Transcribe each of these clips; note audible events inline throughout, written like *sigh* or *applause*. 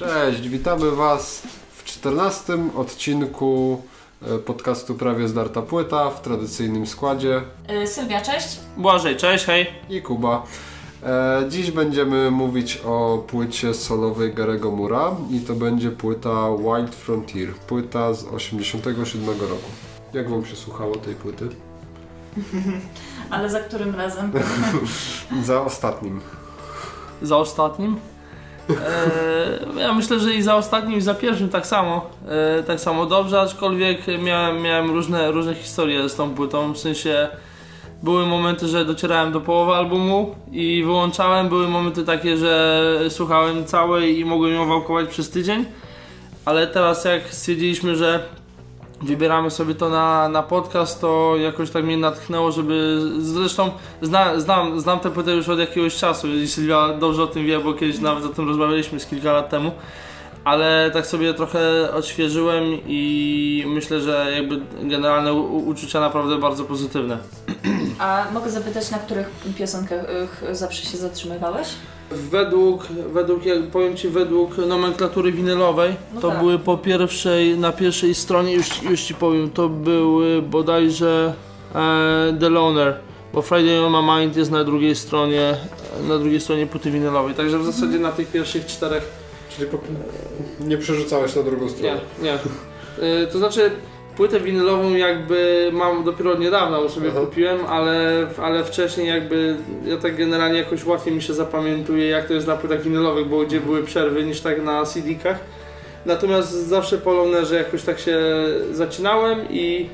Cześć, witamy Was w 14 odcinku e, podcastu Prawie Zdarta Płyta w tradycyjnym składzie Y, Sylwia, cześć. Błażej, cześć, hej. i Kuba. E, Dziś będziemy mówić o płycie solowej Garego Mura i to będzie płyta Wild Frontier, płyta z 87 roku. Jak Wam się słuchało tej płyty? *laughs* Ale za którym razem? *laughs* Za ostatnim. Za ostatnim? E, ja myślę, że i za ostatnim, i za pierwszym tak samo. E, tak samo dobrze, aczkolwiek miałem, miałem różne, różne historie z tą płytą. W sensie były momenty, że docierałem do połowy albumu i wyłączałem. Były momenty takie, że słuchałem całej i mogłem ją wałkować przez tydzień. Ale teraz jak stwierdziliśmy, że wybieramy sobie to na, na podcast, to jakoś tak mnie natchnęło, żeby. Zresztą zna, znam, znam tę płytę już od jakiegoś czasu i Sylwia dobrze o tym wie, bo kiedyś nawet o tym rozmawialiśmy z kilka lat temu. Ale tak sobie trochę odświeżyłem i myślę, że jakby generalne uczucia naprawdę bardzo pozytywne. A mogę zapytać, na których piosenkach zawsze się zatrzymywałeś? Według, według jak powiem Ci, według nomenklatury winylowej, No to tak. były po pierwszej, na pierwszej stronie, już, już Ci powiem, to były bodajże e, The Loner, bo Friday on My Mind jest na drugiej stronie, na drugiej stronie płyty winylowej, także w zasadzie na tych pierwszych czterech Czyli po... nie przerzucałeś na drugą nie, stronę. nie. E, to znaczy płytę winylową jakby mam dopiero od niedawna, bo sobie Aha. kupiłem, ale, ale wcześniej jakby ja tak generalnie jakoś łatwiej mi się zapamiętuje jak to jest na płytach winylowych, bo gdzie były przerwy niż tak na CD-kach. Natomiast zawsze po Lonerze jakoś tak się zaczynałem i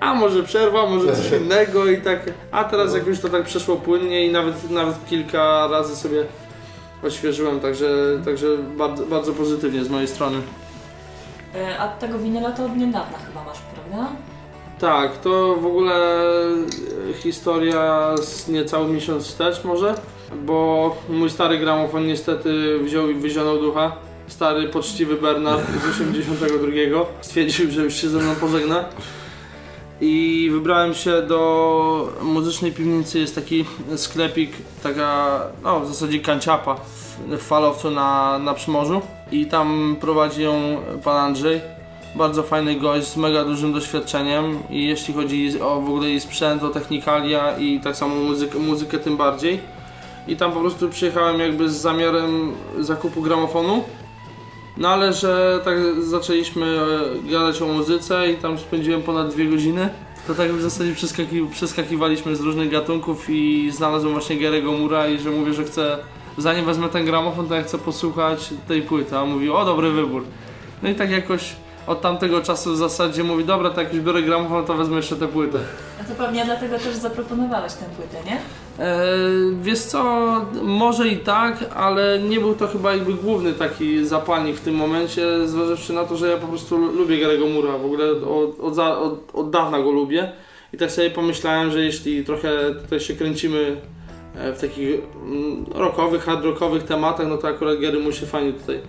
a może przerwa, może coś *laughs* innego i tak, a teraz jakoś to tak przeszło płynnie i nawet, nawet kilka razy sobie odświeżyłem, także, także bardzo, bardzo pozytywnie z mojej strony. Y, A tego winyla to od niedawna chyba masz, prawda? Tak, to w ogóle e, historia z niecały miesiąc wstecz może, bo mój stary gramofon niestety wziął i wyzionął ducha. Stary, poczciwy Bernard z 82 stwierdził, że już się ze mną pożegna. I wybrałem się do muzycznej piwnicy, jest taki sklepik, taka, no w zasadzie kanciapa w, falowcu na, na Przymorzu. I tam prowadzi ją pan Andrzej, bardzo fajny gość z mega dużym doświadczeniem i jeśli chodzi o w ogóle i sprzęt, o technikalia i tak samo muzykę, muzykę tym bardziej. I tam po prostu przyjechałem jakby z zamiarem zakupu gramofonu. No ale że tak zaczęliśmy e, gadać o muzyce i tam spędziłem ponad dwie godziny. To tak w zasadzie przeskaki, przeskakiwaliśmy z różnych gatunków i znalazłem właśnie Gerego Mura i że mówię, że chcę, zanim wezmę ten gramofon, to ja chcę posłuchać tej płyty. A on mówi, o dobry wybór. No i tak jakoś od tamtego czasu w zasadzie mówi, dobra, to jak już biorę gramofon, to wezmę jeszcze tę płytę. A to pewnie dlatego też zaproponowałeś tę płytę, nie? E, wiesz co, może i tak, ale nie był to chyba jakby główny taki zapalnik w tym momencie, zważywszy na to, że ja po prostu lubię Garego Mura, w ogóle od, od, od, od dawna go lubię i tak sobie pomyślałem, że jeśli trochę tutaj się kręcimy e, w takich mm, rockowych, hard rockowych tematach, no to akurat Gary mu się fajnie tutaj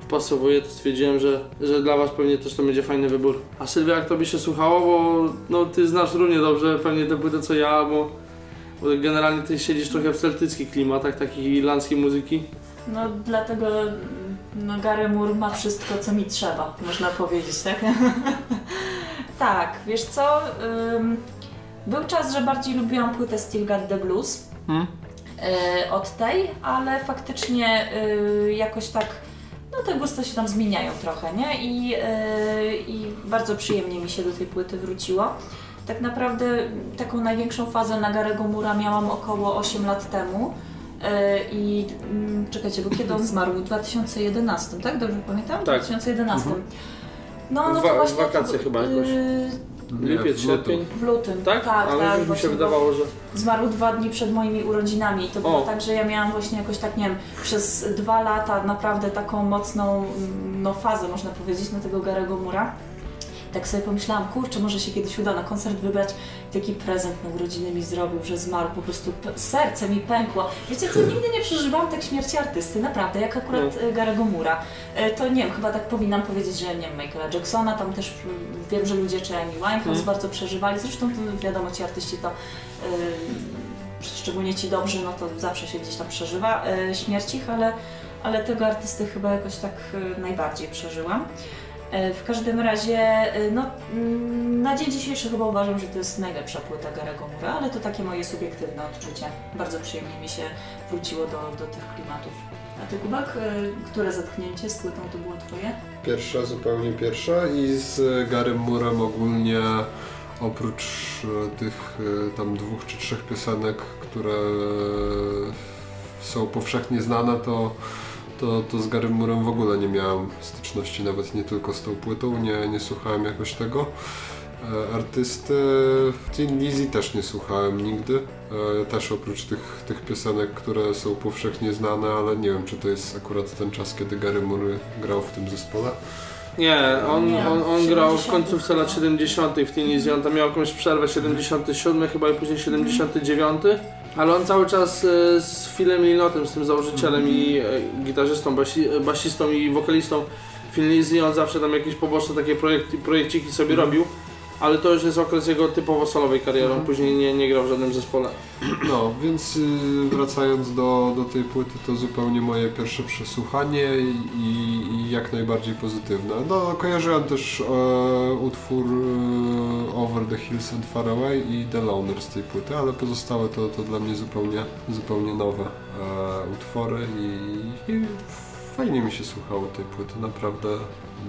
wpasowuje, to stwierdziłem, że, że dla Was pewnie też to będzie fajny wybór. A Sylwia, jak Tobie się słuchało, bo no, Ty znasz równie dobrze pewnie tę płytę co ja, bo generalnie ty siedzisz trochę w celtyckich klimatach, takiej irlandzkiej muzyki. No dlatego no, Gary Moore ma wszystko, co mi trzeba, można powiedzieć, tak? *laughs* tak, wiesz co? Był czas, że bardziej lubiłam płytę Still Got The Blues. Hmm? e, od tej, ale faktycznie e, jakoś tak no te gusta się tam zmieniają trochę, nie? I, e, I bardzo przyjemnie mi się do tej płyty wróciło. Tak naprawdę taką największą fazę na Garego Mura miałam około 8 lat temu. E, I mm, czekajcie, bo kiedy on zmarł? W 2011, tak? Dobrze pamiętam? W Tak. 2011. No, no Wa- to właśnie wakacje to, chyba jakoś. y, Lipiec, w lutym. sierpień. w lutym. Tak? tak, Ale tak już mi się wydawało, że... Zmarł dwa dni przed moimi urodzinami i to było O. tak, że ja miałam właśnie jakoś tak, nie wiem, przez dwa lata naprawdę taką mocną mm, no, fazę, można powiedzieć, na tego Garego Mura. Tak sobie pomyślałam, kurczę, może się kiedyś uda na koncert wybrać taki prezent na urodziny mi zrobił, że zmarł, po prostu serce mi pękło. Wiecie co, nigdy nie przeżywałam tak śmierci artysty, naprawdę, jak akurat no. Garego Mura. E, To nie wiem, chyba tak powinnam powiedzieć, że nie wiem, Michaela Jacksona, tam też mm, wiem, że ludzie czy Amy Winehouse Mhm. bardzo przeżywali, zresztą wiadomo, ci artyści to y, szczególnie ci dobrzy, no to zawsze się gdzieś tam przeżywa e, śmierć ich, ale, ale tego artysty chyba jakoś tak e, najbardziej przeżyłam. E, W każdym razie, e, no, mm, na dzień dzisiejszy chyba uważam, że to jest najlepsza płyta Garego Mura, ale to takie moje subiektywne odczucie. Bardzo przyjemnie mi się wróciło do, do tych klimatów. A ty, Kubak, e, które zetknięcie z płytą to było twoje? Pierwsza, zupełnie pierwsza i z Garym Murem ogólnie oprócz tych tam dwóch czy trzech piosenek, które są powszechnie znane, to, to, to z Garym Murem w ogóle nie miałem styczności, nawet nie tylko z tą płytą, nie, nie słuchałem jakoś tego. E, Artysty Teen Lizzy też nie słuchałem nigdy. E, Też oprócz tych, tych piosenek, które są powszechnie znane, ale nie wiem, czy to jest akurat ten czas, kiedy Gary Moore grał w tym zespole. Nie, on, Nie, on, on grał w 70. końcówce lat 70. w Tunizji, on tam miał jakąś przerwę 77 chyba i później 79. Ale on cały czas e, z Philem Linotem, z tym założycielem i e, gitarzystą, basi, basistą i wokalistą Phil Lizzy, on zawsze tam jakieś poboczne takie projekty, projekciki sobie robił. Ale to już jest okres jego typowo solowej kariery, on Mhm. później nie, nie grał w żadnym zespole. *clears throat* No, więc y, wracając do, do tej płyty, to zupełnie moje pierwsze przesłuchanie i, i jak najbardziej pozytywne. No, kojarzyłem też e, utwór e, Over the Hills and Far Away i The Loner z tej płyty, ale pozostałe to, to dla mnie zupełnie, zupełnie nowe e, utwory i, i fajnie mi się słuchało tej płyty, naprawdę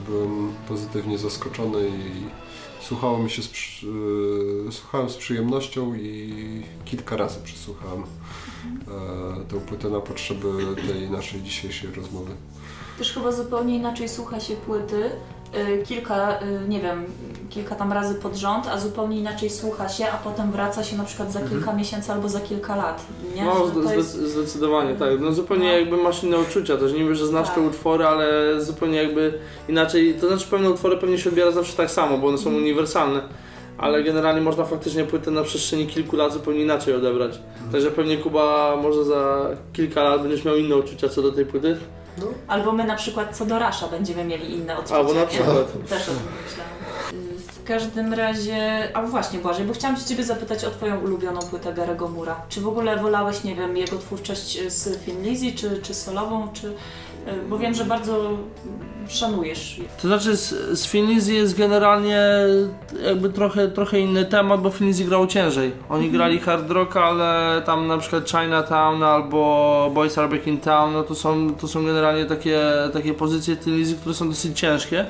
byłem pozytywnie zaskoczony i słuchało mi się z, e, słuchałem z przyjemnością i kilka razy przesłuchałem e, tę płytę na potrzeby tej naszej dzisiejszej rozmowy. Też chyba zupełnie inaczej słucha się płyty, y, kilka, y, nie wiem, kilka tam razy pod rząd, a zupełnie inaczej słucha się, a potem wraca się na przykład za kilka miesięcy albo za kilka lat, nie? No, zde- jest... zde- zdecydowanie tak. No zupełnie No. jakby masz inne uczucia też. Nie wiem, że znasz Tak. te utwory, ale zupełnie jakby inaczej. To znaczy pewne utwory pewnie się odbiera zawsze tak samo, bo one są Mhm. uniwersalne. Ale generalnie można faktycznie płytę na przestrzeni kilku lat zupełnie inaczej odebrać. Także pewnie Kuba może za kilka lat będziesz miał inne uczucia co do tej płyty. No, Albo my na przykład co do Rasza będziemy mieli inne odczucia. Albo na nie? przykład. Też o tym myślałam. W każdym razie, a właśnie Błażej, bo chciałam się Ciebie zapytać o Twoją ulubioną płytę Garego Mura. Czy w ogóle wolałeś, nie wiem, jego twórczość z Film Lizzy, czy, czy solową, czy... y, Bo wiem, że bardzo szanujesz. To znaczy z, z Finlizji jest generalnie jakby trochę, trochę inny temat, bo Finlizji grał ciężej. Oni grali hard rock, ale tam na przykład Chinatown albo Boys Are Back in Town, no to są, to są generalnie takie, takie pozycje Finlizji, które są dosyć ciężkie.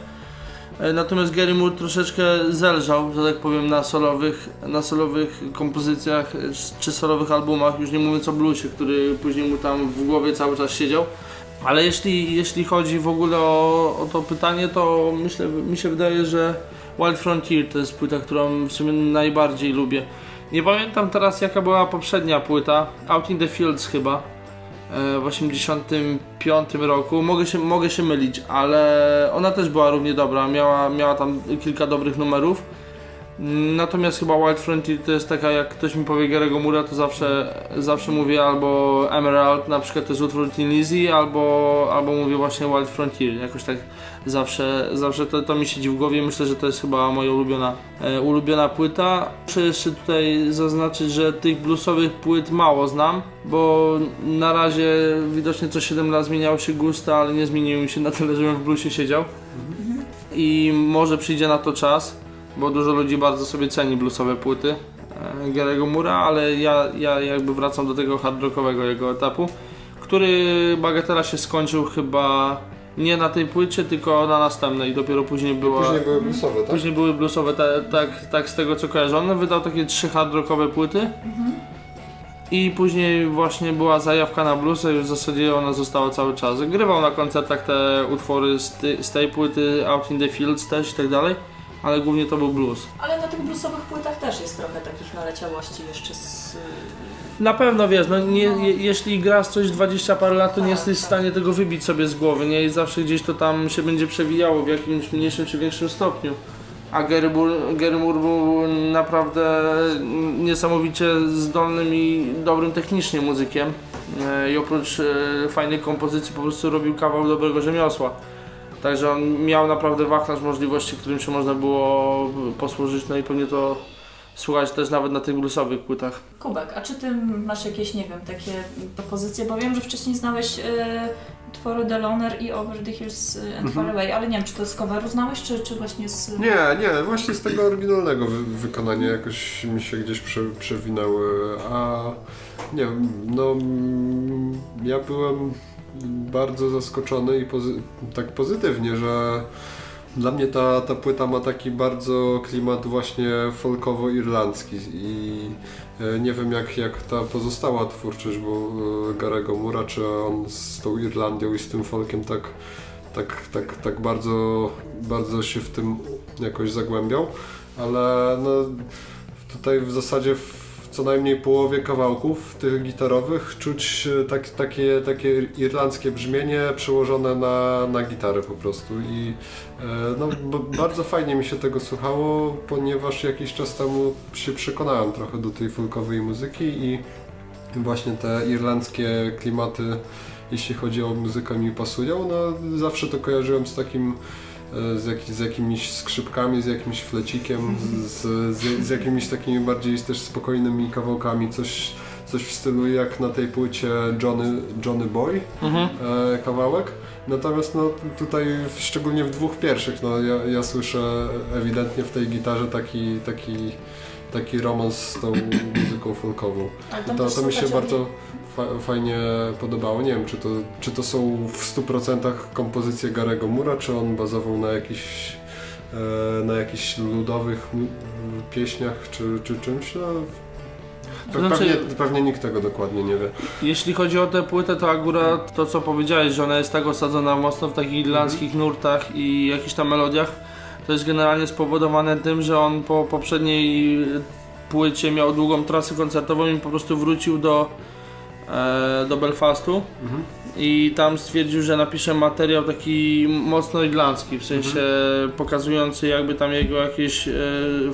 E, Natomiast Gary Moore troszeczkę zelżał, że tak powiem, na solowych, na solowych kompozycjach e, czy solowych albumach, już nie mówiąc o bluesie, który później mu tam w głowie cały czas siedział. Ale jeśli, jeśli chodzi w ogóle o, o to pytanie, to myślę, mi się wydaje, że Wild Frontier to jest płyta, którą w sumie najbardziej lubię. Nie pamiętam teraz jaka była poprzednia płyta, Out in the Fields chyba, e, w 85 roku. Mogę się, mogę się mylić, ale ona też była równie dobra, miała, miała tam kilka dobrych numerów. Natomiast chyba Wild Frontier to jest taka, jak ktoś mi powie Gary'ego Mura, to zawsze, zawsze mówię albo Emerald, na przykład to jest utwór Tin Lizzy, albo, albo mówię właśnie Wild Frontier. Jakoś tak zawsze, zawsze to, to mi siedzi w głowie. Myślę, że to jest chyba moja ulubiona, e, ulubiona płyta. Muszę jeszcze tutaj zaznaczyć, że tych bluesowych płyt mało znam, bo na razie widocznie co 7 lat zmieniało się gusta, ale nie zmieniły mi się na tyle, żebym w bluesie siedział. I może przyjdzie na to czas bo dużo ludzi bardzo sobie ceni bluesowe płyty e, Gary'ego Mura, ale ja, ja jakby wracam do tego hard rockowego jego etapu, który Bagatela się skończył chyba nie na tej płycie, tylko na następnej. Dopiero później była... Później były bluesowe, tak? Później były bluesowe, te, tak, tak z tego co kojarzę. On wydał takie trzy hard rockowe płyty. I później właśnie była zajawka na bluesy i już w zasadzie ona została cały czas. Grywał na koncertach te utwory z, z tej płyty, Out in the Fields też i tak dalej, ale głównie to był blues. Ale na tych bluesowych płytach też jest trochę takich naleciałości jeszcze z... Na pewno wiesz, no nie, No. je, jeśli grasz coś 20 parę lat, to nie Tak, jesteś w tak. stanie tego wybić sobie z głowy, nie? I zawsze gdzieś to tam się będzie przewijało w jakimś mniejszym czy większym stopniu. A Gary Moore, Gary Moore był naprawdę niesamowicie zdolnym i dobrym technicznie muzykiem. E, I oprócz e, fajnych kompozycji po prostu robił kawał dobrego rzemiosła. Także on miał naprawdę wachlarz możliwości, którym się można było posłużyć, no i pewnie to słuchać też nawet na tych bluesowych płytach. Kubek, a czy ty masz jakieś, nie wiem, takie propozycje? Bo wiem, że wcześniej znałeś y, utwory The Loner i Over the Hills y, and Far Away, ale nie wiem, czy to z coveru znałeś, czy, czy właśnie z... Nie, nie, właśnie z tego oryginalnego wy wykonania jakoś mi się gdzieś prze przewinęły, a nie wiem, no ja byłem bardzo zaskoczony i pozy tak pozytywnie, że dla mnie ta, ta płyta ma taki bardzo klimat właśnie folkowo-irlandzki i e, nie wiem jak, jak ta pozostała twórczość bo e, Garego Mura, czy on z tą Irlandią i z tym folkiem tak, tak, tak, tak bardzo, bardzo się w tym jakoś zagłębiał, ale no, tutaj w zasadzie w co najmniej połowie kawałków tych gitarowych czuć e, tak, takie, takie irlandzkie brzmienie przełożone na, na gitarę po prostu. I e, no, bardzo fajnie mi się tego słuchało, ponieważ jakiś czas temu się przekonałem trochę do tej folkowej muzyki i właśnie te irlandzkie klimaty jeśli chodzi o muzykę mi pasują, no zawsze to kojarzyłem z takim z, jak, z jakimiś skrzypkami, z jakimś flecikiem, z, z, z, jakimiś takimi bardziej też spokojnymi kawałkami, coś, coś w stylu jak na tej płycie Johnny, Johnny Boy mhm. e, kawałek. Natomiast no, tutaj szczególnie w dwóch pierwszych no, ja, ja słyszę ewidentnie w tej gitarze taki, taki, taki romans z tą muzyką folkową. To, to mi się bardzo fa fajnie podobało. Nie wiem, czy to, czy to są w 100% kompozycje Garego Mura, czy on bazował na jakichś e, na jakichś ludowych pieśniach, czy, czy czymś. No, znaczy, pewnie, pewnie nikt tego dokładnie nie wie. Jeśli chodzi o tę płytę, to akurat to co powiedziałeś, że ona jest tak osadzona mocno w takich irlandzkich nurtach i jakichś tam melodiach, to jest generalnie spowodowane tym, że on po poprzedniej płycie miał długą trasę koncertową i po prostu wrócił do E, do Belfastu mhm. i tam stwierdził, że napisze materiał taki mocno irlandzki, w sensie mhm. pokazujący jakby tam jego jakieś e,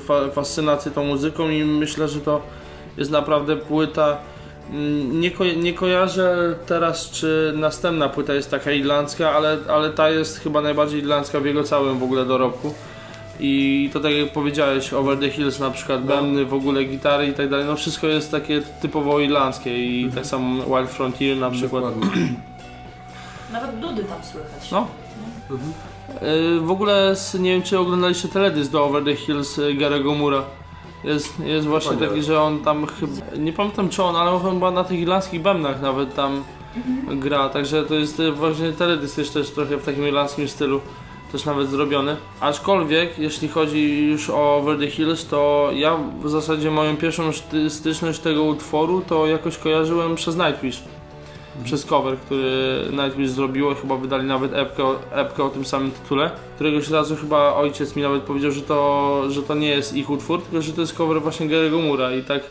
fa fascynację tą muzyką i myślę, że to jest naprawdę płyta nie, ko nie kojarzę teraz, czy następna płyta jest taka irlandzka, ale, ale ta jest chyba najbardziej irlandzka w jego całym w ogóle dorobku. I to tak jak powiedziałeś, Over the Hills na przykład, no. bębny, w ogóle gitary i tak dalej, no wszystko jest takie typowo irlandzkie i mhm. tak samo Wild Frontier na przykład. Nawet dudy tam słychać. No. Mhm. W ogóle nie wiem czy oglądaliście teledysk do Over the Hills y, Garego Mura. Jest, jest właśnie taki, że on tam chyba, nie pamiętam czy on, ale on chyba na tych irlandzkich bębnach nawet tam mhm. gra, także to jest y, właśnie teledysk jest też trochę w takim irlandzkim stylu też nawet zrobiony. Aczkolwiek, jeśli chodzi już o Over the Hills, to ja w zasadzie moją pierwszą styczność tego utworu to jakoś kojarzyłem przez Nightwish. Przez cover, który Nightwish zrobiło, chyba wydali nawet epkę, epkę o tym samym tytule. Któregoś razu chyba ojciec mi nawet powiedział, że to, że to nie jest ich utwór, tylko że to jest cover właśnie Gary'ego Mura i tak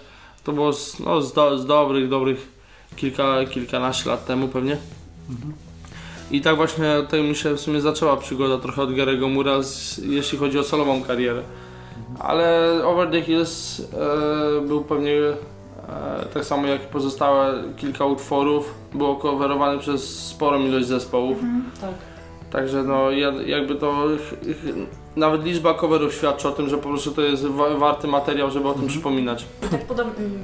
to było z, no, z, do, z dobrych, dobrych kilka, kilkanaście lat temu pewnie. I tak właśnie tutaj mi się w sumie zaczęła przygoda trochę od Gary'ego Mura, z, jeśli chodzi o solową karierę. Ale Over the Hills e, był pewnie tak samo jak pozostałe kilka utworów, było coverowane przez sporą ilość zespołów. Mhm, tak. Także no jakby to nawet liczba coverów świadczy o tym, że po prostu to jest wa warty materiał, żeby o tym mhm. przypominać. Tak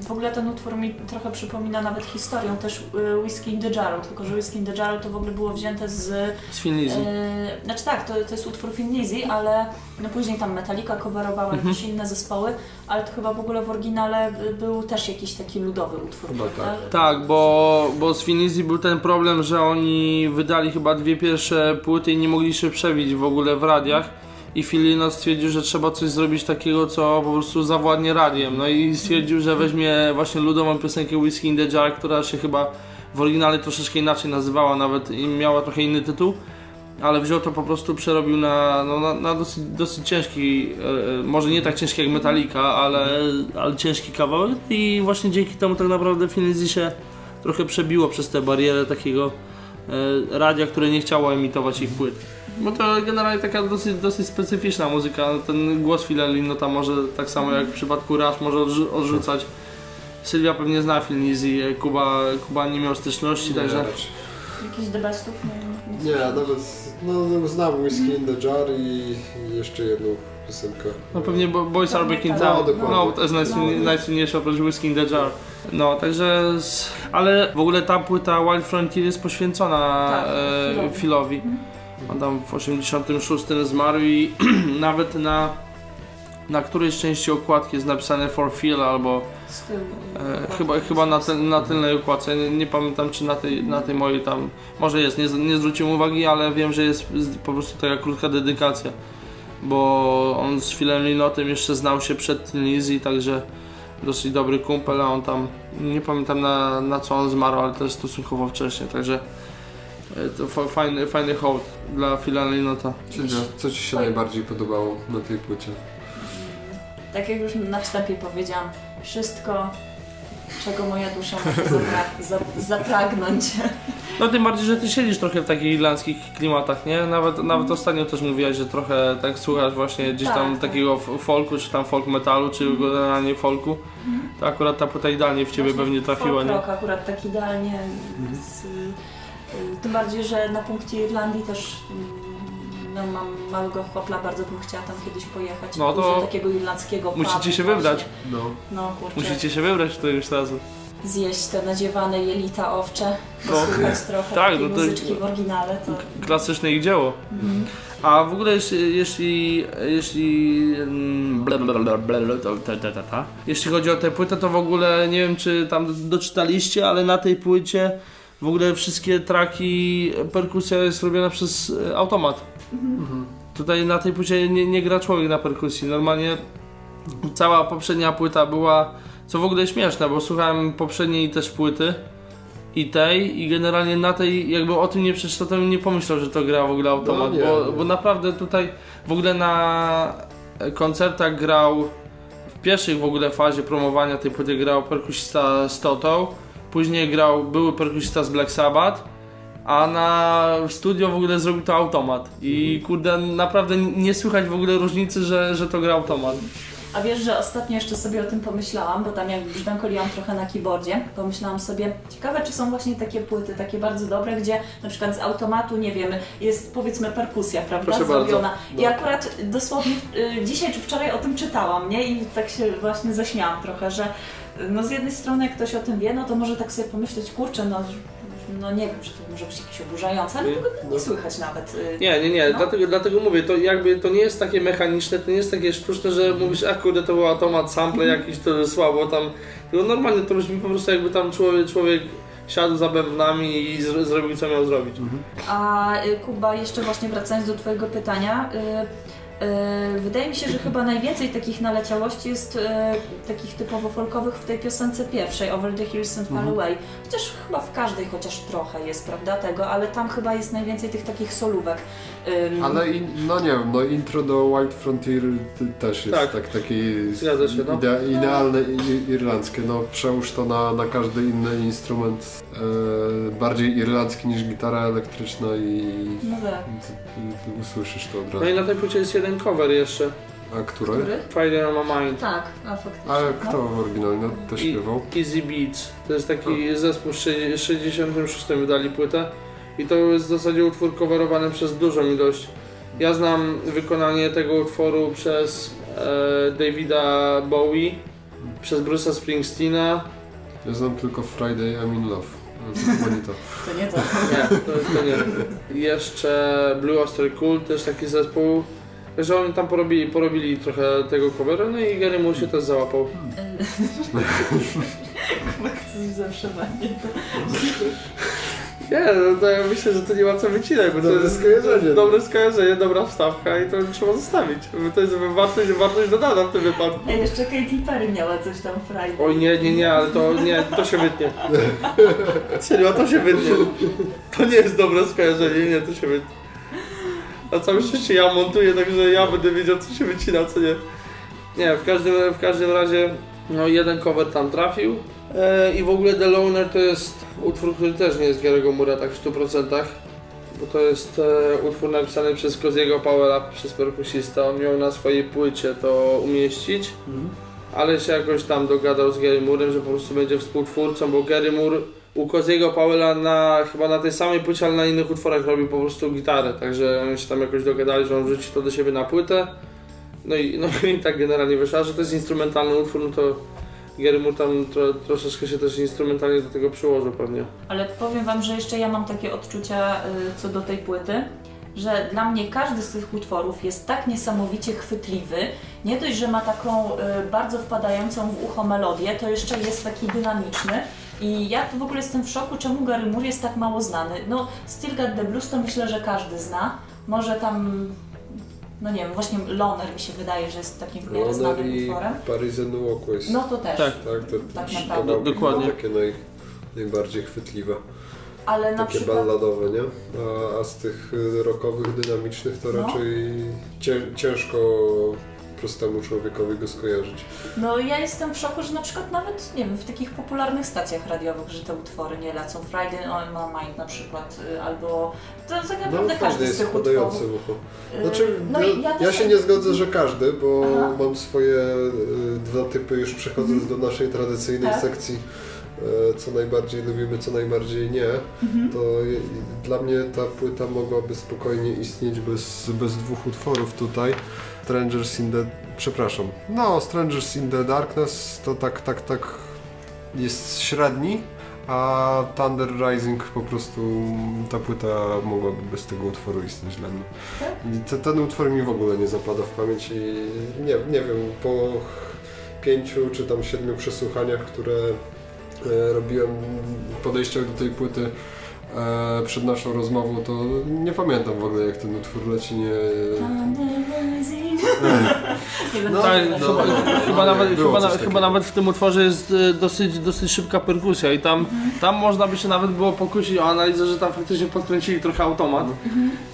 w ogóle ten utwór mi trochę przypomina nawet historią też y, Whiskey in the Jar, tylko że Whiskey in the Jar to w ogóle było wzięte z... Z Finlizzy. E, znaczy tak, to, to jest utwór Finlizzy, ale no później tam Metallica coverowała mhm. jakieś inne zespoły, ale to chyba w ogóle w oryginale był też jakiś taki ludowy utwór. No tak. tak, bo, bo z Finlizzy był ten problem, że oni wydali chyba dwie pierwsze płyty i nie mogli się przebić w ogóle w radiach i Filino stwierdził, że trzeba coś zrobić takiego, co po prostu zawładnie radiem. No i stwierdził, że weźmie właśnie ludową piosenkę Whiskey in the Jar, która się chyba w oryginale troszeczkę inaczej nazywała, nawet i miała trochę inny tytuł. Ale wziął to po prostu, przerobił na, no, na, na dosyć, dosyć ciężki, e, może nie tak ciężki jak Metallica, ale, ale ciężki kawałek i właśnie dzięki temu tak naprawdę Finlizzy się trochę przebiło przez tę barierę takiego e, radia, które nie chciało emitować ich płyt. Bo to generalnie taka dosyć, dosyć specyficzna muzyka. Ten głos Filelin, no tam może tak samo jak w przypadku Rush może odrzucać. Sylwia pewnie zna film Easy, Kuba, Kuba nie miał styczności, nie, także... Jakiś The Bestów? Nie, Nie, nawet no, znam Whiskey in the Jar i, jeszcze jedną piosenkę. No pewnie Bo- Boys Are Back in No, Town. dokładnie. No, to jest najsłynniej- No. najsłynniejsza oprócz Whiskey in the Jar. No, także... Z... Ale w ogóle ta płyta Wild Frontier jest poświęcona Tak, e, Philowi. Philowi. On tam w 86 zmarł i *clears throat* nawet na, na którejś części okładki jest napisane For Phil albo Z tyłu. e, chyba, chyba na, tyl, na tylnej okładce. Nie, nie pamiętam czy na tej, na tej mojej tam, może jest, nie, nie zwróciłem uwagi, ale wiem, że jest po prostu taka krótka dedykacja. Bo on z Philem Linotem jeszcze znał się przed Lizzy, także dosyć dobry kumpel, a on tam, nie pamiętam na, na co on zmarł, ale też stosunkowo wcześnie, także e, to fa- fajny, fajny hołd dla Phila. Sylwia, co Ci się najbardziej podobało na tej płycie? Tak jak już na wstępie powiedziałam, wszystko, czego moja dusza może *laughs* zapra- za- zapragnąć. No tym bardziej, że ty siedzisz trochę w takich irlandzkich klimatach, nie? Nawet, nawet ostatnio też mówiłaś, że trochę tak słuchasz właśnie gdzieś Tak, tam tak. takiego f- folku, czy tam folk metalu, czy generalnie folku. To akurat ta płyta idealnie w ciebie Właśnie pewnie trafiła, folk nie? rock akurat tak idealnie. Z, tym bardziej, że na punkcie Irlandii też mm, no, mam małego chłopla, bardzo bym chciała tam kiedyś pojechać. No to takiego irlandzkiego musicie się wybrać. No. No kurczę, Musicie się wybrać któregoś razu. zjeść te nadziewane jelita owcze, No. posłuchać *laughs* trochę Tak, takiej no to- muzyczki w oryginale. To... Klasyczne ich dzieło. Mhm. A w ogóle jeśli, jeśli, jeśli, jeśli chodzi o tę płytę, to w ogóle nie wiem czy tam doczytaliście, ale na tej płycie w ogóle wszystkie traki, perkusja jest robiona przez e, automat. Mhm. Tutaj na tej płycie nie, nie gra człowiek na perkusji. Normalnie cała poprzednia płyta była, co w ogóle śmieszne, bo słuchałem poprzedniej też płyty i tej i generalnie na tej, jakby o tym nie przeczytał, to bym nie pomyślał, że to gra w ogóle automat, No nie, bo, nie. bo naprawdę tutaj w ogóle na koncertach grał w pierwszej w ogóle fazie promowania tej płyty grał perkusista z Totą, później grał były perkusista z Black Sabbath, a na w studio w ogóle zrobił to automat i kurde naprawdę nie słychać w ogóle różnicy, że, że to gra automat. A wiesz, że ostatnio jeszcze sobie o tym pomyślałam, bo tam jak brzdękoliłam trochę na keyboardzie, pomyślałam sobie, ciekawe czy są właśnie takie płyty, takie bardzo dobre, gdzie na przykład z automatu, nie wiem, jest powiedzmy perkusja, prawda, Proszę zrobiona. bardzo. I No. akurat dosłownie y, dzisiaj czy wczoraj o tym czytałam, nie? I tak się właśnie zaśmiałam trochę, że no z jednej strony jak ktoś o tym wie, no to może tak sobie pomyśleć, kurczę, no, no nie wiem, czy to może być jakieś oburzające, ale Nie. tego nie słychać nawet. y, Nie, nie, nie, No. dlatego, dlatego mówię, to jakby to nie jest takie mechaniczne, to nie jest takie sztuczne, że mówisz, a kurde to był automat, sample jakiś, to słabo tam, tylko normalnie to brzmi po prostu jakby tam człowiek, człowiek siadł za bębnami i zro- zrobił co miał zrobić. A y, Kuba, jeszcze właśnie wracając do Twojego pytania, y, wydaje mi się, że chyba najwięcej takich naleciałości jest y, takich typowo folkowych w tej piosence pierwszej, Over the Hills and Far Mhm. Away. Chociaż chyba w każdej chociaż trochę jest, prawda, tego, ale tam chyba jest najwięcej tych takich solówek. Ym, Ale in, no nie wiem, no intro do Wild Frontier też jest Tak. tak, Zgadza się, no. idea, idealne i, irlandzkie. No przełóż to na, na każdy inny instrument e, bardziej irlandzki niż gitara elektryczna i No tak. ty, ty usłyszysz to od No razu. i na tej płycie jest jeden cover jeszcze, A który? Który? Fire on my mind. Tak, a faktycznie. A no. kto w oryginalnie no, to I- śpiewał? Easy Beats. To jest taki zespół z 66 wydali płytę i to jest w zasadzie utwór coverowany przez dużą ilość. Ja znam wykonanie tego utworu przez e, Davida Bowie, przez Bruce'a Springsteena. Ja znam tylko Friday I'm in Love. Chyba nie to. *laughs* To nie to. Nie, to, to nie. Jeszcze Blue Oyster Cult, też taki zespół. Także oni tam porobili, porobili trochę tego covera, no i Gary Moore się też załapał. Chyba coś zawsze ma nie to. *laughs* Nie, no to ja myślę, że to nie ma co wycinać, bo to Dobre jest skojarzenie. dobre skojarzenie, dobra wstawka i to trzeba zostawić. Bo to jest wartość, wartość dodana w tym wypadku. A jeszcze Katy Perry miała coś tam frajdy. Oj nie, nie, nie, ale to nie, to się wytnie. *laughs* Serio, to się wytnie. To nie jest dobre skojarzenie, nie, to się wytnie. Na całe szczęście ja montuję, także ja będę wiedział co się wycina, co nie. Nie, w każdym, w każdym razie no jeden cover tam trafił. E, I w ogóle The Loner to jest utwór, który też nie jest Gary'ego Mura tak w 100%. Bo to jest e, utwór napisany przez Coziego Powella, przez perkusista. On miał na swojej płycie to umieścić ale się jakoś tam dogadał z Gary Moorem, że po prostu będzie współtwórcą, bo Gary Moore u Koziego Powella na, chyba na tej samej płycie, ale na innych utworach robił po prostu gitarę, także oni się tam jakoś dogadali, że on wrzuci to do siebie na płytę. No i, no i tak generalnie wyszło, a że to jest instrumentalny utwór, no to Gary Moore tam tro, troszeczkę się też instrumentalnie do tego przyłożył pewnie. Ale powiem Wam, że jeszcze ja mam takie odczucia y, co do tej płyty, że dla mnie każdy z tych utworów jest tak niesamowicie chwytliwy. Nie dość, że ma taką y, bardzo wpadającą w ucho melodię, to jeszcze jest taki dynamiczny. I ja w ogóle jestem w szoku, czemu Gary Moore jest tak mało znany. No, Still Got the Blues to myślę, że każdy zna. Może tam, no nie wiem, właśnie Loner mi się wydaje, że jest takim w miarę znanym i utworem. Parisian Walkways. No to też. Tak. Tak, to Tak naprawdę. kawałki Dokładnie. Takie naj, najbardziej chwytliwe. Ale na Takie przykład... balladowe, nie? A, a z tych y, rockowych, dynamicznych to No. raczej cię, ciężko prostemu człowiekowi go skojarzyć. No ja jestem w szoku, że na przykład nawet, nie wiem, w takich popularnych stacjach radiowych, że te utwory nie lecą. Friday on my mind na przykład, y, albo to tak No naprawdę fajny każdy z jest tych utworów. Y, Znaczy, no ja, ja, ja, się tak- nie zgodzę, że każdy, bo Aha. mam swoje y, dwa typy, już przechodząc do naszej tradycyjnej Tak. sekcji, co najbardziej lubimy, co najbardziej nie, Mhm. to dla mnie ta płyta mogłaby spokojnie istnieć bez, bez dwóch utworów tutaj. Strangers in the... przepraszam. No, Strangers in the Darkness to tak, tak, tak jest średni, a Thunder Rising po prostu ta płyta mogłaby bez tego utworu istnieć dla mnie. Tak? I te, ten utwór mi w ogóle nie zapada w pamięć i nie, nie wiem, po pięciu czy tam siedmiu przesłuchaniach, które e, robiłem podejściach do tej płyty e, przed naszą rozmową, to nie pamiętam w ogóle jak ten utwór leci, nie... No, no, chyba, nawet, na, chyba nawet w tym utworze jest e, dosyć, dosyć szybka perkusja i tam, tam można by się nawet było pokusić o analizę, że tam faktycznie podkręcili trochę automat,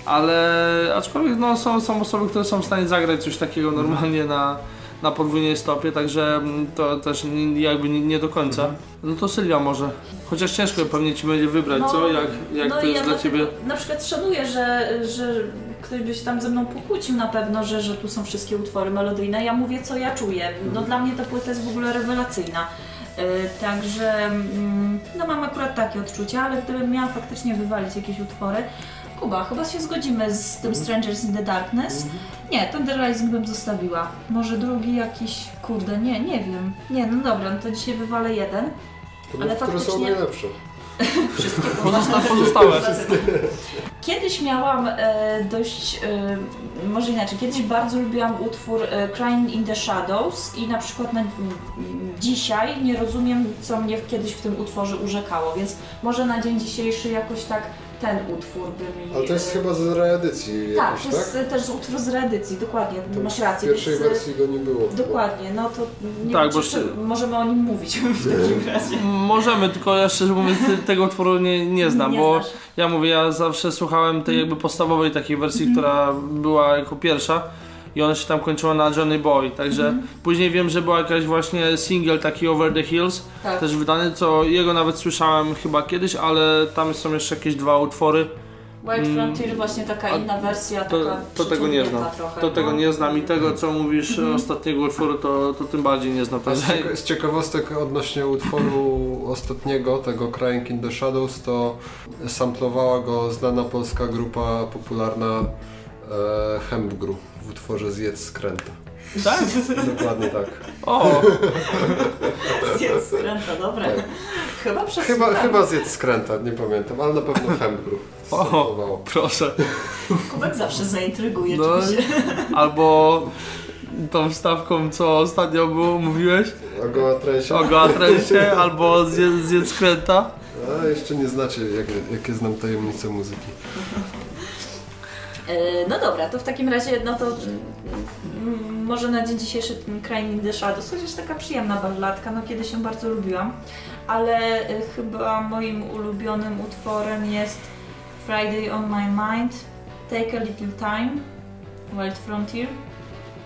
ale aczkolwiek no, są, są osoby, które są w stanie zagrać coś takiego normalnie na, na podwójnej stopie, także mm, to też jakby nie, nie do końca. No to Sylwia może, chociaż ciężko pewnie Ci będzie wybrać, co? Jak, jak no to jest ja dla Ciebie? Na przykład szanuję, że, że ktoś by się tam ze mną pokłócił na pewno, że, że tu są wszystkie utwory melodyjne. Ja mówię, co ja czuję. No dla mnie ta płyta jest w ogóle rewelacyjna. Yy, także mm, no mam akurat takie odczucia, ale gdybym miała faktycznie wywalić jakieś utwory, Kuba, chyba się zgodzimy z tym Strangers in the Darkness. Nie, Thunder Rising bym zostawiła. Może drugi jakiś, kurde, nie, nie wiem. Nie, no dobra, no to dzisiaj wywalę jeden. To Ale które są faktycznie- najlepsze. Wszystkie Pozosta- pozostałe. Kiedyś miałam e, dość, e, może inaczej, kiedyś bardzo lubiłam utwór e, Crying in the Shadows i na przykład na, m, dzisiaj nie rozumiem, co mnie kiedyś w tym utworze urzekało, więc może na dzień dzisiejszy jakoś tak ten utwór by mi... Ale to jest e, chyba z reedycji Tak, jakiś, to jest tak? też utwór z reedycji, dokładnie, To masz w rację. pierwszej więc, e, wersji go nie było. Dokładnie, no to nie Tak, wiem, bo czy, czy możemy o nim mówić *laughs* w takim razie. Możemy, tylko ja szczerze mówiąc te- *laughs* tego utworu nie, nie znam, Nie bo znasz. ja mówię, ja zawsze słuchałem tej jakby podstawowej takiej wersji, która była jako pierwsza i ona się tam kończyła na Johnny Boy, także później wiem, że była jakaś właśnie single taki Over the Hills, Tak. też wydany, co jego nawet słyszałem chyba kiedyś, ale tam są jeszcze jakieś dwa utwory, White Frontier właśnie taka A inna wersja, to, taka to tego nie znam, trochę, to tego no. nie znam i tego co mówisz ostatniego utworu, to, to tym bardziej nie znam. Z, cieka- z ciekawostek odnośnie utworu ostatniego, tego Crying in the Shadows, to samplowała go znana polska grupa popularna e, Hempgru w utworze Zjedz skręta. tak? Dokładnie tak. O, Zjedz skręta, dobra. Tak. Chyba przez Chyba, chyba Zjedz skręta, nie pamiętam, ale na pewno Hempgru O. proszę. Kubek zawsze zaintryguje No. czymś. Albo tą wstawką, co ostatnio było, mówiłeś A go Atresie? o Goatrensie, albo zjedz, zjedz kręta. A jeszcze nie znacie, jak, jakie znam tajemnice muzyki. E, No dobra, to w takim razie, no to mm, może na dzień dzisiejszy ten Crying in the chociaż taka przyjemna balladka, no kiedyś ją bardzo lubiłam, ale e, chyba moim ulubionym utworem jest Friday on my mind, Take a little time, Wild Frontier.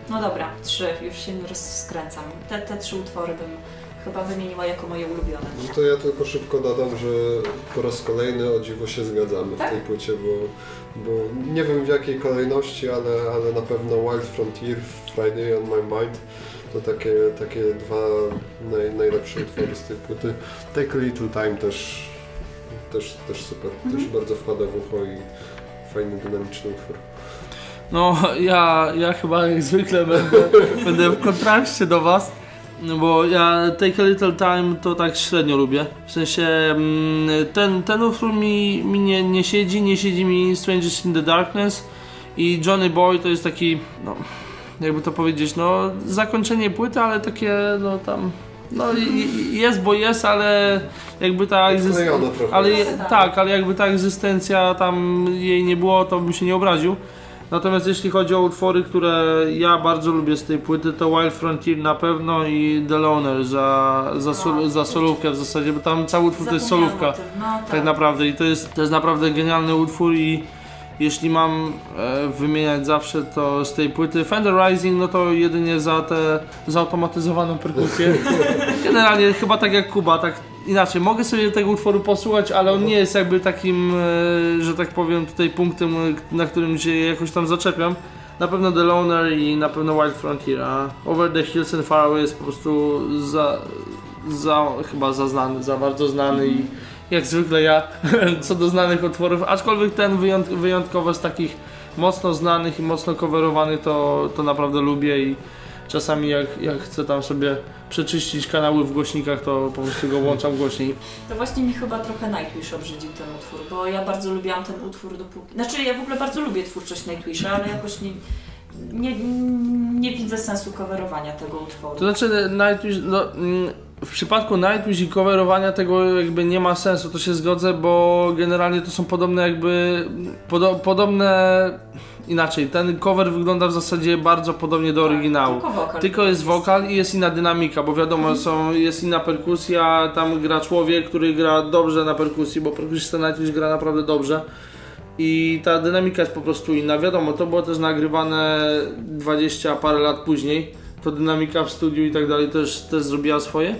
No dobra, trzy, już się nie rozskręcam. Te, te trzy utwory bym chyba wymieniła jako moje ulubione. No to ja tylko szybko dodam, że po raz kolejny o dziwo się zgadzamy Tak? w tej płycie, bo, bo nie wiem w jakiej kolejności, ale, ale na pewno Wild Frontier, Friday on My Mind to takie, takie dwa naj, najlepsze utwory z tej płyty. Take a Little Time też też, też super. Mhm. Też bardzo wpada w ucho i fajny, dynamiczny utwór. No, ja, ja chyba jak zwykle będę, *laughs* będę w kontraście do was, no bo ja Take a Little Time to tak średnio lubię. W sensie mm, ten, ten utwór mi, mi nie, nie siedzi, nie siedzi mi Strangers in the Darkness i Johnny Boy to jest taki, no, jakby to powiedzieć, no, zakończenie płyty, ale takie, no tam, no jest, bo jest, ale jakby ta egzystencja... Ale tak, ale jakby ta egzystencja tam jej nie było, to bym się nie obraził. Natomiast jeśli chodzi o utwory, które ja bardzo lubię z tej płyty, to Wild Frontier na pewno i The Loner za, za, sol, za solówkę w zasadzie, bo tam cały utwór to jest solówka. No, tak. Tak naprawdę i to jest, to jest naprawdę genialny utwór i jeśli mam e, wymieniać zawsze to z tej płyty Fender Rising, no to jedynie za tę zautomatyzowaną perkusję. *laughs* Generalnie chyba tak jak Kuba, tak inaczej. Mogę sobie tego utworu posłuchać, ale on nie jest jakby takim, e, że tak powiem, tutaj punktem, e, na którym się jakoś tam zaczepiam. Na pewno The Loner i na pewno Wild Frontier, a Over the Hills and Far Away jest po prostu za, za chyba za znany, za bardzo znany i jak zwykle ja *laughs* co do znanych utworów, aczkolwiek ten wyjąt, wyjątkowo z takich mocno znanych i mocno coverowanych to, to naprawdę lubię i czasami jak, jak chcę tam sobie przeczyścić kanały w głośnikach, to po prostu go włączam głośniej. To właśnie mi chyba trochę Nightwish obrzydził ten utwór, bo ja bardzo lubiłam ten utwór dopóki... Znaczy ja w ogóle bardzo lubię twórczość Nightwisha, ale jakoś nie, nie, nie widzę sensu coverowania tego utworu. To znaczy Nightwish, no, mm, w przypadku Nightwish i coverowania tego jakby nie ma sensu, to się zgodzę, bo generalnie to są podobne jakby, podo, podobne, inaczej, ten cover wygląda w zasadzie bardzo podobnie do oryginału. Tylko wokal. Tylko jest wokal i jest inna dynamika, bo wiadomo, są, jest inna perkusja, tam gra człowiek, który gra dobrze na perkusji, bo perkusista Nightwish gra naprawdę dobrze. I ta dynamika jest po prostu inna. Wiadomo, to było też nagrywane 20 parę lat później. To dynamika w studiu i tak dalej też, też zrobiła swoje.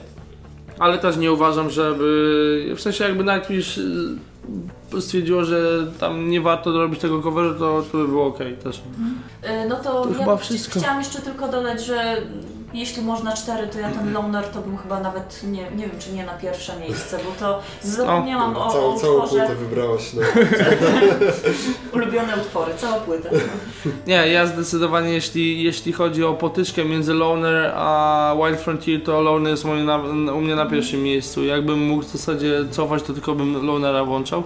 Ale też nie uważam, żeby. W sensie jakby Nightwish y, stwierdziło, że tam nie warto robić tego coveru, to, to by było ok też. Y, No to, To ja chyba wszystko. chciałam jeszcze tylko dodać, że jeśli można cztery, to ja ten Loner to bym chyba nawet, nie, nie wiem czy nie na pierwsze miejsce, bo to zapomniałam o, o Całą, całą utworze, płytę wybrałaś. No. *laughs* ulubione utwory, cała płyta. Nie, ja zdecydowanie jeśli, jeśli chodzi o potyczkę między Loner a Wild Frontier, to Loner jest moje na, u mnie na pierwszym miejscu. Jakbym mógł w zasadzie cofać, to tylko bym Lonera włączał.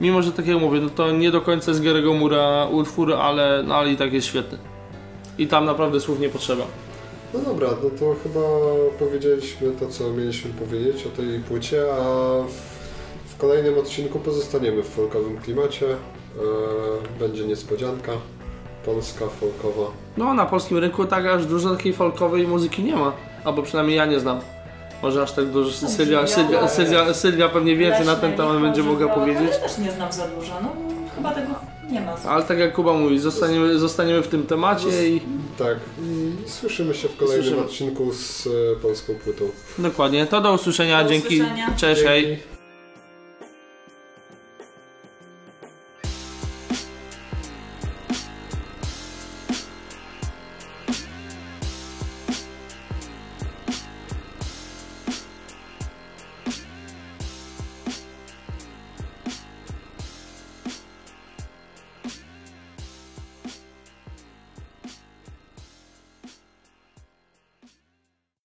Mimo, że tak jak mówię, no to nie do końca z Gary'ego Mura utwór, ale, no, ale i tak jest świetny. I tam naprawdę słów nie potrzeba. No dobra, no to chyba powiedzieliśmy to, co mieliśmy powiedzieć o tej płycie, a w, w kolejnym odcinku pozostaniemy w folkowym klimacie. E, będzie niespodzianka. Polska, folkowa. No, na polskim rynku tak aż dużo takiej folkowej muzyki nie ma. Albo przynajmniej ja nie znam. Może aż tak dużo. Sylwia, Sylwia, Sylwia, Sylwia pewnie więcej na ten temat będzie mogła powiedzieć. ale też nie znam za dużo, no chyba tego nie ma. Ale tak jak Kuba mówi, zostaniemy, zostaniemy w tym temacie i Tak. I słyszymy się w kolejnym Słyszymy. odcinku z e, polską płytą. dokładnie. To do usłyszenia. Do Dzięki. usłyszenia. Cześć. Dzięki.